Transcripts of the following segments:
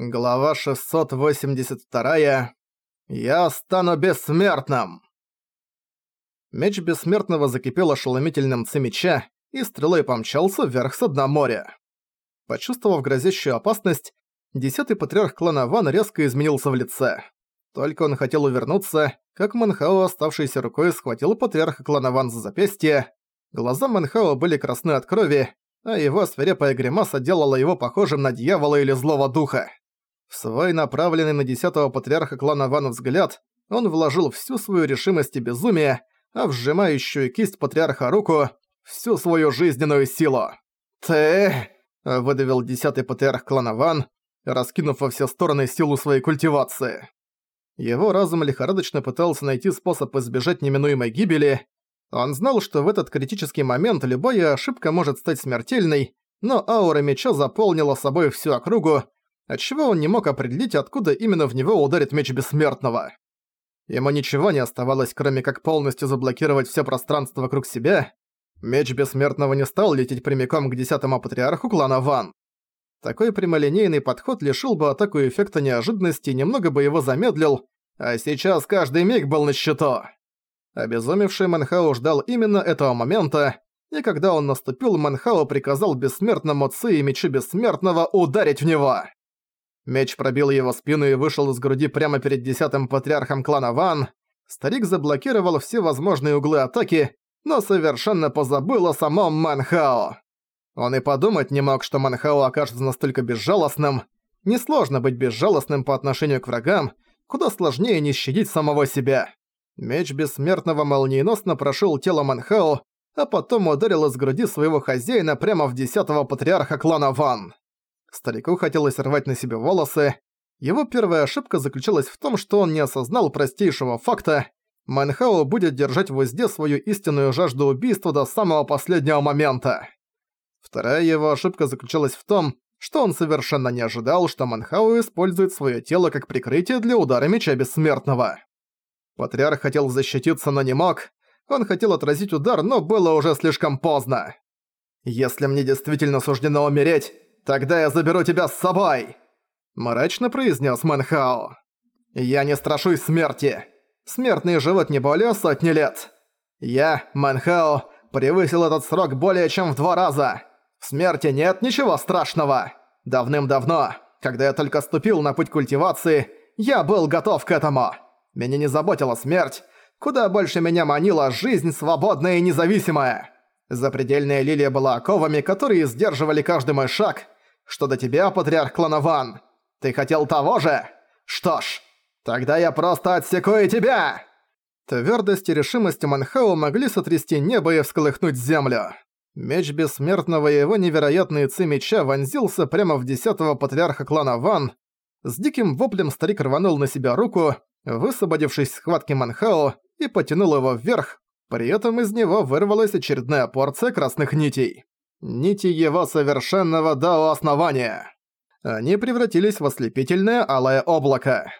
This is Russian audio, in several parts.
Глава 682. Я стану бессмертным! Меч бессмертного закипел ошеломительным ци меча и стрелой помчался вверх с дна моря. Почувствовав грозящую опасность, десятый патриарх клана Ван резко изменился в лице. Только он хотел увернуться, как Манхао, оставшейся рукой, схватил патриарха клана Ван за запястье. Глаза Манхао были красны от крови, а его свирепая гримаса делала его похожим на дьявола или злого духа. В свой направленный на десятого патриарха клана Ван взгляд он вложил всю свою решимость и безумие, а в сжимающую кисть патриарха руку – всю свою жизненную силу. «Ты...» – выдавил десятый патриарх клана Ван, раскинув во все стороны силу своей культивации. Его разум лихорадочно пытался найти способ избежать неминуемой гибели. Он знал, что в этот критический момент любая ошибка может стать смертельной, но аура меча заполнила собой всю округу, отчего он не мог определить, откуда именно в него ударит меч Бессмертного. Ему ничего не оставалось, кроме как полностью заблокировать все пространство вокруг себя. Меч Бессмертного не стал лететь прямиком к десятому патриарху клана Ван. Такой прямолинейный подход лишил бы атаку эффекта неожиданности и немного бы его замедлил, а сейчас каждый миг был на счету. Обезумевший Манхао ждал именно этого момента, и когда он наступил, Манхао приказал бессмертному Ци и мечу бессмертного ударить в него. Меч пробил его спину и вышел из груди прямо перед десятым патриархом клана Ван. Старик заблокировал все возможные углы атаки, но совершенно позабыл о самом Манхао. Он и подумать не мог, что Манхао окажется настолько безжалостным. Несложно быть безжалостным по отношению к врагам, куда сложнее не щадить самого себя. Меч Бессмертного молниеносно прошел тело Манхао, а потом ударил из груди своего хозяина прямо в десятого патриарха клана Ван. Старику хотелось рвать на себе волосы. Его первая ошибка заключалась в том, что он не осознал простейшего факта. Манхао будет держать в узде свою истинную жажду убийства до самого последнего момента. Вторая его ошибка заключалась в том, что он совершенно не ожидал, что Манхао использует свое тело как прикрытие для удара меча Бессмертного. Патриарх хотел защититься, но не мог. Он хотел отразить удар, но было уже слишком поздно. «Если мне действительно суждено умереть, «Тогда я заберу тебя с собой!» Мрачно произнес Манхао. «Я не страшусь смерти. Смертные живут не более сотни лет. Я, Манхао, превысил этот срок более чем в два раза. В смерти нет ничего страшного. Давным-давно, когда я только ступил на путь культивации, я был готов к этому. Меня не заботила смерть, куда больше меня манила жизнь свободная и независимая. Запредельная лилия была оковами, которые сдерживали каждый мой шаг, что до тебя, патриарх клана Ван? Ты хотел того же? Что ж, тогда я просто отсеку и тебя!» Твердость и решимость Манхау могли сотрясти небо и всколыхнуть землю. Меч Бессмертного и его невероятные ци меча вонзился прямо в десятого патриарха клана Ван. С диким воплем старик рванул на себя руку, высвободившись с схватки Манхао, и потянул его вверх, при этом из него вырвалась очередная порция красных нитей. Нити его совершенного дао основания. Они превратились в ослепительное алое облако.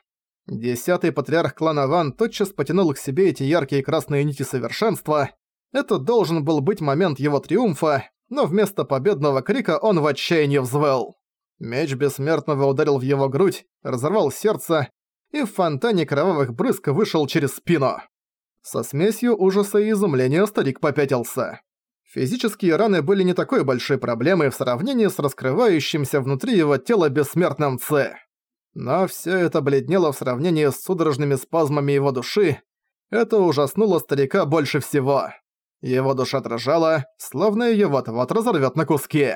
Десятый патриарх клана Ван тотчас потянул к себе эти яркие красные нити совершенства. Это должен был быть момент его триумфа, но вместо победного крика он в отчаянии взвыл. Меч бессмертного ударил в его грудь, разорвал сердце, и в фонтане кровавых брызг вышел через спину. Со смесью ужаса и изумления старик попятился. Физические раны были не такой большой проблемой в сравнении с раскрывающимся внутри его тела бессмертным Ц. Но всё это бледнело в сравнении с судорожными спазмами его души. Это ужаснуло старика больше всего. Его душа дрожала, словно её вот-вот разорвёт на куски.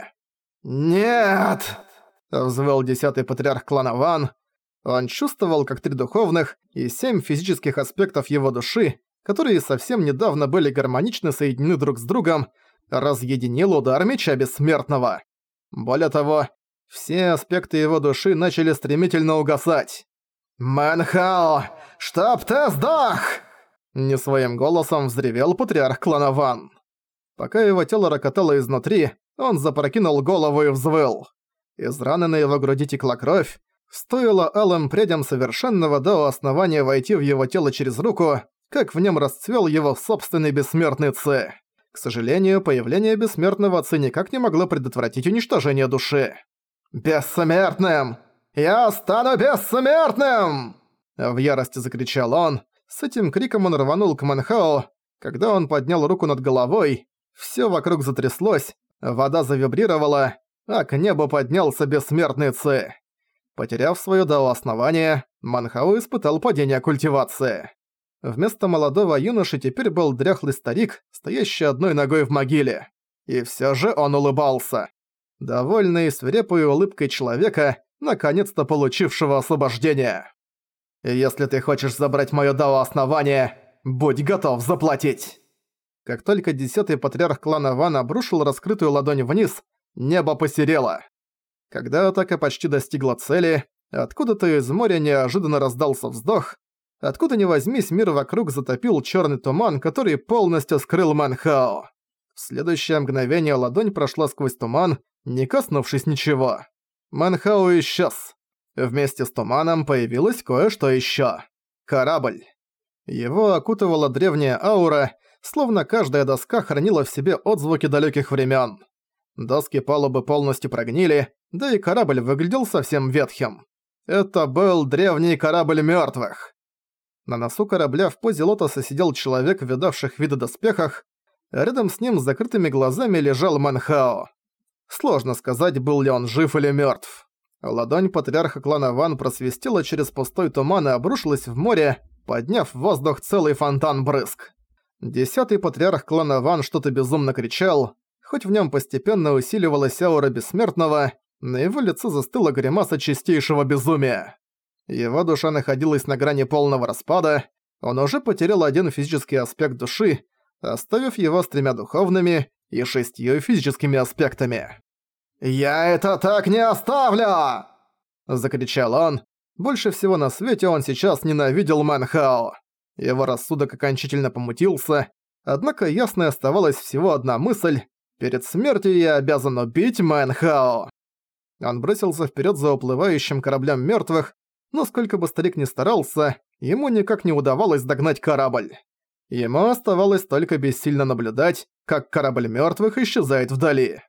«Нет!» – взвыл десятый патриарх клана Ван. Он чувствовал, как три духовных и семь физических аспектов его души которые совсем недавно были гармонично соединены друг с другом, разъединил удар меча бессмертного. Более того, все аспекты его души начали стремительно угасать. «Мэнхао, чтоб ты сдох!» Не своим голосом взревел патриарх клана Ван. Пока его тело рокотало изнутри, он запрокинул голову и взвыл. Из раны на его груди текла кровь. Стоило алым прядям совершенного до основания войти в его тело через руку, как в нем расцвел его собственный бессмертный Ци. К сожалению, появление бессмертного Ци никак не могло предотвратить уничтожение души. «Бессмертным!» Я стану бессмертным!» В ярости закричал он. С этим криком он рванул к Манхао. Когда он поднял руку над головой, всё вокруг затряслось, вода завибрировала, а к небу поднялся бессмертный Ци. Потеряв своё дао основание, Манхао испытал падение культивации. Вместо молодого юноши теперь был дряхлый старик, стоящий одной ногой в могиле. И всё же он улыбался. Довольный свирепой улыбкой человека, наконец-то получившего освобождение. «Если ты хочешь забрать моё дао основание, будь готов заплатить!» Как только десятый патриарх клана Ван обрушил раскрытую ладонь вниз, небо посерело. Когда атака почти достигла цели, откуда-то из моря неожиданно раздался вздох, Откуда ни возьмись, мир вокруг затопил черный туман, который полностью скрыл Манхао. В следующее мгновение ладонь прошла сквозь туман, не коснувшись ничего. Манхао исчез. Вместе с туманом появилось кое-что еще. Корабль. Его окутывала древняя аура, словно каждая доска хранила в себе отзвуки далеких времен. Доски палубы полностью прогнили, да и корабль выглядел совсем ветхим. Это был древний корабль мертвых. На носу корабля в позе лотоса сидел человек в видавших виды доспехах, а рядом с ним с закрытыми глазами лежал Манхао. Сложно сказать, был ли он жив или мертв. Ладонь патриарха клана Ван просвистела через пустой туман и обрушилась в море, подняв в воздух целый фонтан брызг. Десятый патриарх клана Ван что-то безумно кричал, хоть в нем постепенно усиливалась аура бессмертного, на его лице застыла гримаса чистейшего безумия. Его душа находилась на грани полного распада, он уже потерял один физический аспект души, оставив его с тремя духовными и шестью физическими аспектами. «Я это так не оставлю!» Закричал он. Больше всего на свете он сейчас ненавидел Манхао. Его рассудок окончательно помутился, однако ясной оставалась всего одна мысль «Перед смертью я обязан убить Манхао». Он бросился вперед за уплывающим кораблем мертвых, но сколько бы старик ни старался, ему никак не удавалось догнать корабль. Ему оставалось только бессильно наблюдать, как корабль мертвых исчезает вдали.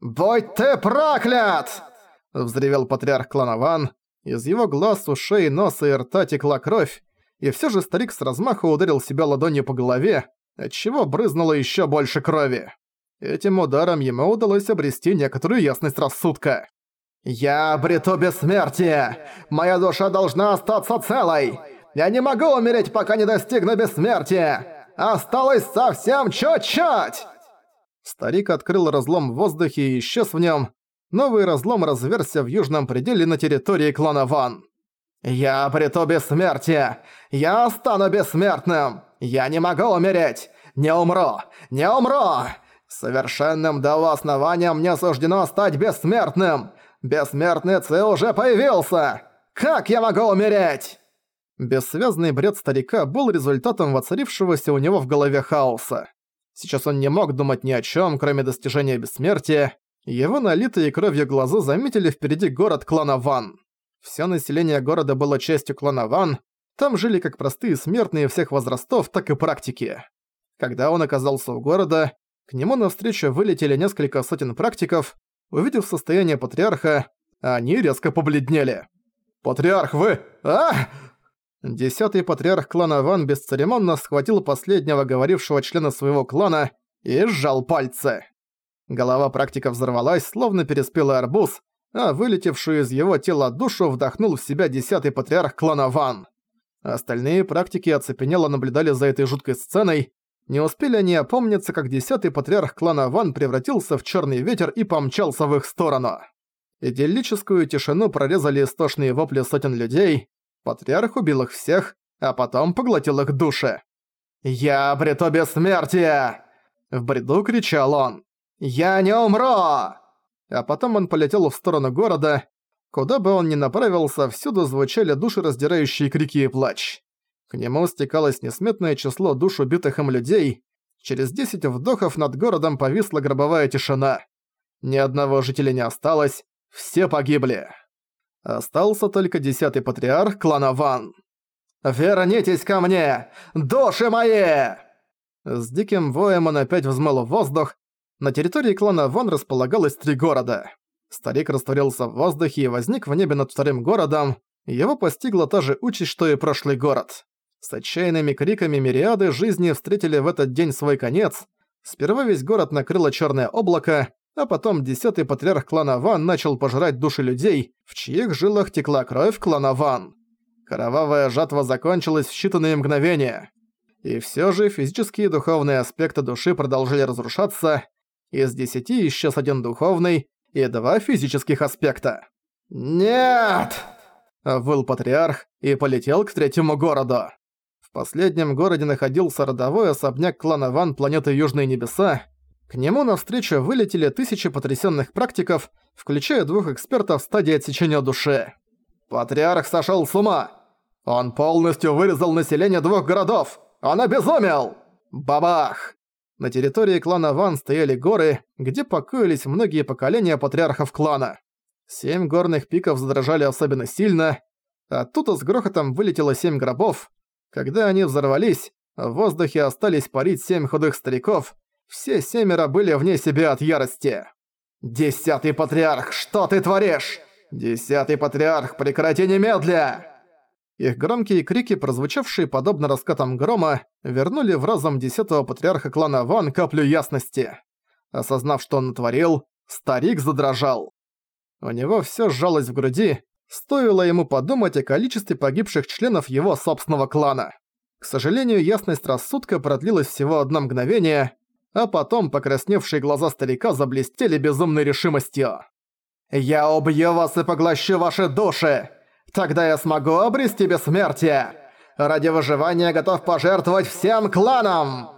«Будь ты проклят!» – взревел патриарх Кланован. Из его глаз, ушей, носа и рта текла кровь, и все же старик с размаху ударил себя ладонью по голове, отчего брызнуло еще больше крови. Этим ударом ему удалось обрести некоторую ясность рассудка. «Я обрету бессмертие! Моя душа должна остаться целой! Я не могу умереть, пока не достигну бессмертия! Осталось совсем чуть-чуть!» Старик открыл разлом в воздухе и исчез в нем. Новый разлом разверся в южном пределе на территории клана Ван. «Я обрету бессмертие! Я стану бессмертным! Я не могу умереть! Не умру! Не умру! Совершенным до основания мне суждено стать бессмертным! Бессмертный Ци уже появился! Как я могу умереть?» Бессвязный бред старика был результатом воцарившегося у него в голове хаоса. Сейчас он не мог думать ни о чем, кроме достижения бессмертия. Его налитые кровью глаза заметили впереди город клана Ван. Все население города было частью клана Ван, там жили как простые смертные всех возрастов, так и практики. Когда он оказался у города, к нему навстречу вылетели несколько сотен практиков, Увидев состояние патриарха, они резко побледнели. «Патриарх, вы... а Десятый патриарх клана Ван бесцеремонно схватил последнего говорившего члена своего клана и сжал пальцы. Голова практика взорвалась, словно переспелый арбуз, а вылетевшую из его тела душу вдохнул в себя десятый патриарх клана Ван. Остальные практики оцепенело наблюдали за этой жуткой сценой, не успели они опомниться, как десятый патриарх клана Ван превратился в черный ветер и помчался в их сторону. Идиллическую тишину прорезали истошные вопли сотен людей. Патриарх убил их всех, а потом поглотил их души. «Я обрету бессмертие!» В бреду кричал он. «Я не умру!» А потом он полетел в сторону города. Куда бы он ни направился, всюду звучали душераздирающие крики и плач. К нему стекалось несметное число душ убитых им людей. Через десять вдохов над городом повисла гробовая тишина. Ни одного жителя не осталось, все погибли. Остался только десятый патриарх клана Ван. «Вернитесь ко мне! Души мои!» С диким воем он опять взмыл в воздух. На территории клана Ван располагалось три города. Старик растворился в воздухе и возник в небе над вторым городом. Его постигла та же участь, что и прошлый город. С отчаянными криками мириады жизни встретили в этот день свой конец. Сперва весь город накрыло черное облако, а потом десятый патриарх клана Ван начал пожирать души людей, в чьих жилах текла кровь клана Ван. Кровавая жатва закончилась в считанные мгновения. И все же физические и духовные аспекты души продолжили разрушаться. Из десяти исчез один духовный и два физических аспекта. «Нет!» – выл патриарх и полетел к третьему городу. В последнем городе находился родовой особняк клана Ван планеты Южные Небеса. К нему навстречу вылетели тысячи потрясенных практиков, включая двух экспертов стадии отсечения души. «Патриарх сошел с ума! Он полностью вырезал население двух городов! Он обезумел!» Бабах! На территории клана Ван стояли горы, где покоились многие поколения патриархов клана. Семь горных пиков задрожали особенно сильно. Оттуда с грохотом вылетело семь гробов, когда они взорвались, в воздухе остались парить семь худых стариков, все семеро были вне себя от ярости. «Десятый патриарх, что ты творишь? Десятый патриарх, прекрати немедля!» Их громкие крики, прозвучавшие подобно раскатам грома, вернули в разум десятого патриарха клана Ван каплю ясности. Осознав, что он натворил, старик задрожал. У него всё сжалось в груди, Стоило ему подумать о количестве погибших членов его собственного клана. К сожалению, ясность рассудка продлилась всего одно мгновение, а потом покрасневшие глаза старика заблестели безумной решимостью. «Я убью вас и поглощу ваши души! Тогда я смогу обрести бессмертие! Ради выживания готов пожертвовать всем кланам!»